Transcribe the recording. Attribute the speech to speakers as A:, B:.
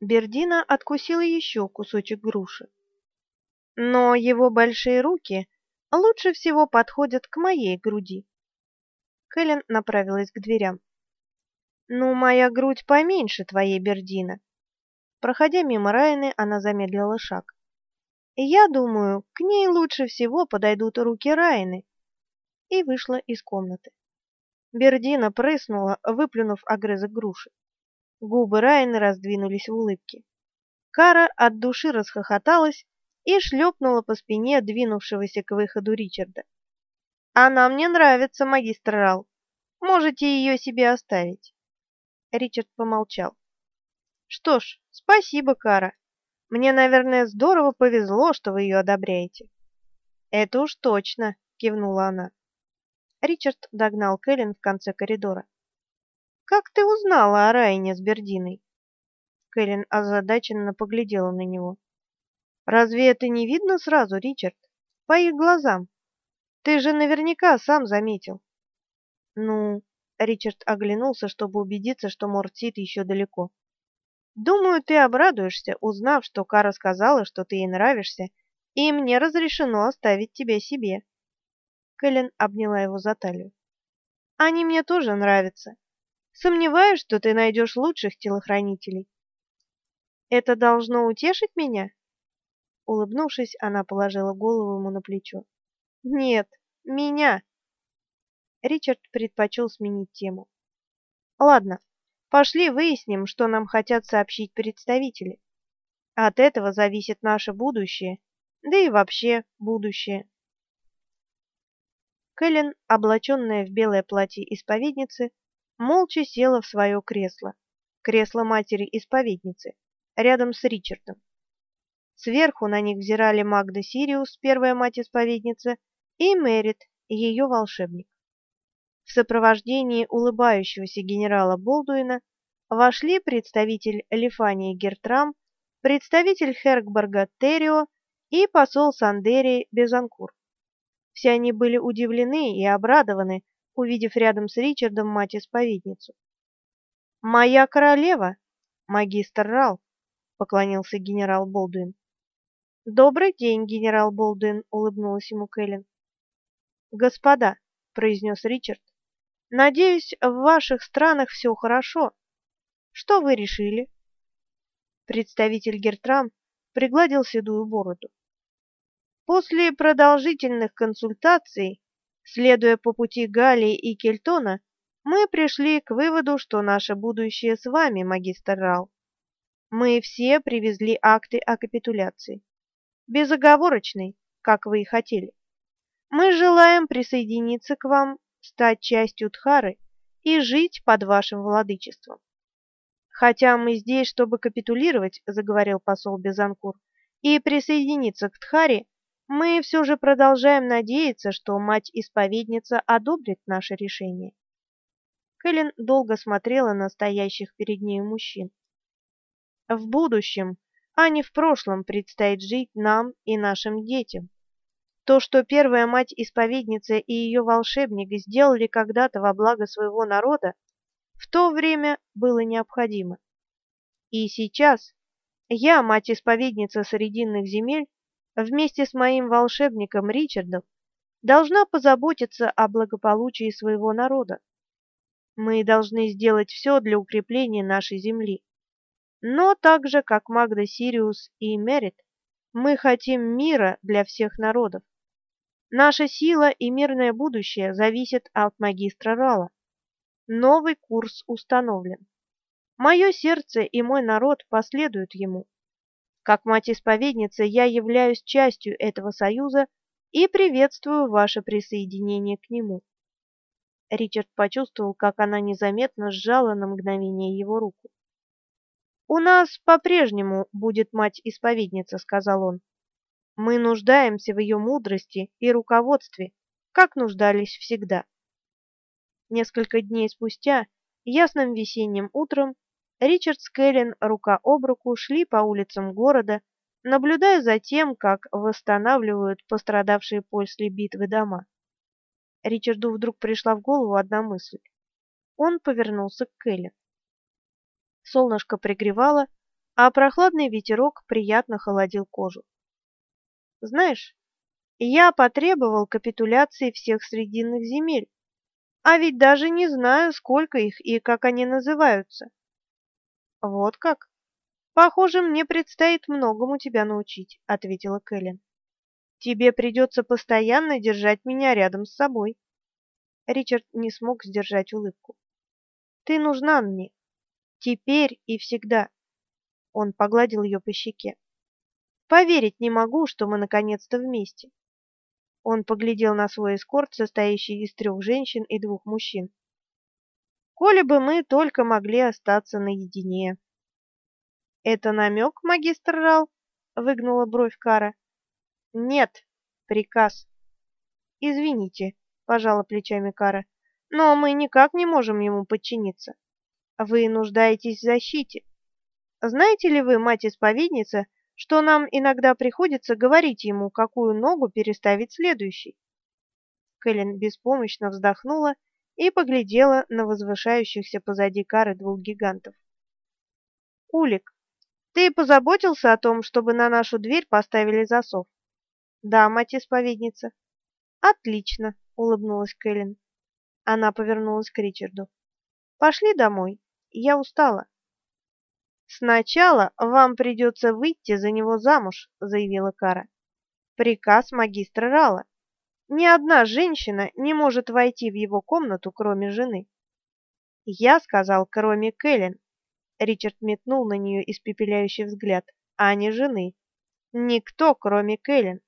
A: Бердина откусила еще кусочек груши. Но его большие руки лучше всего подходят к моей груди. Кэлен направилась к дверям. Ну, моя грудь поменьше твоей, Бердина. Проходя мимо Райны, она замедлила шаг. Я думаю, к ней лучше всего подойдут руки Райны. И вышла из комнаты. Бердина прыснула, выплюнув огрызок груши. Губы Райны раздвинулись в улыбке. Кара от души расхохоталась и шлепнула по спине двинувшегося к выходу Ричарда. Она мне нравится, магистр Рал. Можете ее себе оставить. Ричард помолчал. Что ж, спасибо, Кара. Мне, наверное, здорово повезло, что вы ее одобряете. Это уж точно, кивнула она. Ричард догнал Кэлен в конце коридора. Как ты узнала о Райне с Бердиной? Кэлен озадаченно поглядела на него. Разве это не видно сразу, Ричард? По их глазам. Ты же наверняка сам заметил. Ну, Ричард оглянулся, чтобы убедиться, что Мортсит еще далеко. Думаю, ты обрадуешься, узнав, что Кара сказала, что ты ей нравишься, и мне разрешено оставить тебя себе. Кэлен обняла его за талию. Они мне тоже нравятся. Сомневаюсь, что ты найдешь лучших телохранителей. Это должно утешить меня? Улыбнувшись, она положила голову ему на плечо. Нет, меня. Ричард предпочел сменить тему. Ладно, пошли выясним, что нам хотят сообщить представители. От этого зависит наше будущее, да и вообще будущее. Кэлен, облаченная в белое платье исповедницы, молча села в свое кресло, кресло матери-исповедницы, рядом с Ричардом. Сверху на них взирали Магда Сириус, первая мать-исповедница, и Мерит, ее волшебник. В сопровождении улыбающегося генерала Болдуина вошли представитель Лифании Гертрам, представитель Хергборга Террио и посол Сандерии Безанкур. Все они были удивлены и обрадованы, увидев рядом с Ричардом мать-исповедницу. «Моя королева, магистр Рал», — поклонился генерал Болдуин. «Добрый день, генерал Болдуин», — улыбнулась ему Кэлен. «Господа», — произнес Ричард, Надеюсь, в ваших странах все хорошо. Что вы решили? Представитель Гертрам пригладил седую бороду. После продолжительных консультаций, следуя по пути Галии и Кельтона, мы пришли к выводу, что наше будущее с вами, магистр Рал. Мы все привезли акты о капитуляции. Безоговорочный, как вы и хотели. Мы желаем присоединиться к вам стать частью Тхары и жить под вашим владычеством. Хотя мы здесь, чтобы капитулировать, заговорил посол Безанкур, и присоединиться к Тхаре, мы все же продолжаем надеяться, что мать-исповедница одобрит наше решение. Кэлен долго смотрела на стоящих перед ней мужчин. В будущем, а не в прошлом, предстоит жить нам и нашим детям. То, что первая мать-исповедница и ее волшебник сделали когда-то во благо своего народа, в то время было необходимо. И сейчас я, мать-исповедница Срединных земель, вместе с моим волшебником Ричардом, должна позаботиться о благополучии своего народа. Мы должны сделать все для укрепления нашей земли. Но так же, как Магда Сириус и Мерит, мы хотим мира для всех народов. Наша сила и мирное будущее зависят от магистра Рала. Новый курс установлен. Мое сердце и мой народ последуют ему. Как мать-исповедница я являюсь частью этого союза и приветствую ваше присоединение к нему. Ричард почувствовал, как она незаметно сжала на мгновение его руку. У нас по-прежнему будет мать-исповедница, сказал он. Мы нуждаемся в ее мудрости и руководстве, как нуждались всегда. Несколько дней спустя, ясным весенним утром, Ричард с Кэлен рука об руку шли по улицам города, наблюдая за тем, как восстанавливают пострадавшие после битвы дома. Ричарду вдруг пришла в голову одна мысль. Он повернулся к Кэлен. Солнышко пригревало, а прохладный ветерок приятно холодил кожу. Знаешь, я потребовал капитуляции всех срединных земель, а ведь даже не знаю, сколько их и как они называются. Вот как? Похоже, мне предстоит многому тебя научить, ответила Кэлен. Тебе придется постоянно держать меня рядом с собой. Ричард не смог сдержать улыбку. Ты нужна мне. Теперь и всегда. Он погладил ее по щеке. Поверить не могу, что мы наконец-то вместе. Он поглядел на свой эскорт, состоящий из трех женщин и двух мужчин. Коли бы мы только могли остаться наедине. Это намек, магистр Рал? Выгнула бровь Кара. Нет, приказ. Извините, пожала плечами Кара, но мы никак не можем ему подчиниться. Вы нуждаетесь в защите. Знаете ли вы, мать-исповедница, что нам иногда приходится говорить ему, какую ногу переставить следующей? Кэлен беспомощно вздохнула и поглядела на возвышающихся позади Кары двух гигантов. «Улик, ты позаботился о том, чтобы на нашу дверь поставили засов?» «Да, мать-исповедница». «Отлично», — улыбнулась Кэлен. Она повернулась к Ричарду. «Пошли домой. Я устала». «Сначала вам придется выйти за него замуж», — заявила Кара. «Приказ магистра Рала. Ни одна женщина не может войти в его комнату, кроме жены». «Я сказал, кроме Кэлен». Ричард метнул на нее испепеляющий взгляд. «А не жены. Никто, кроме Кэлен.